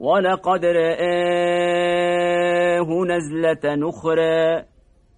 ولقد رآه نزلة نخرى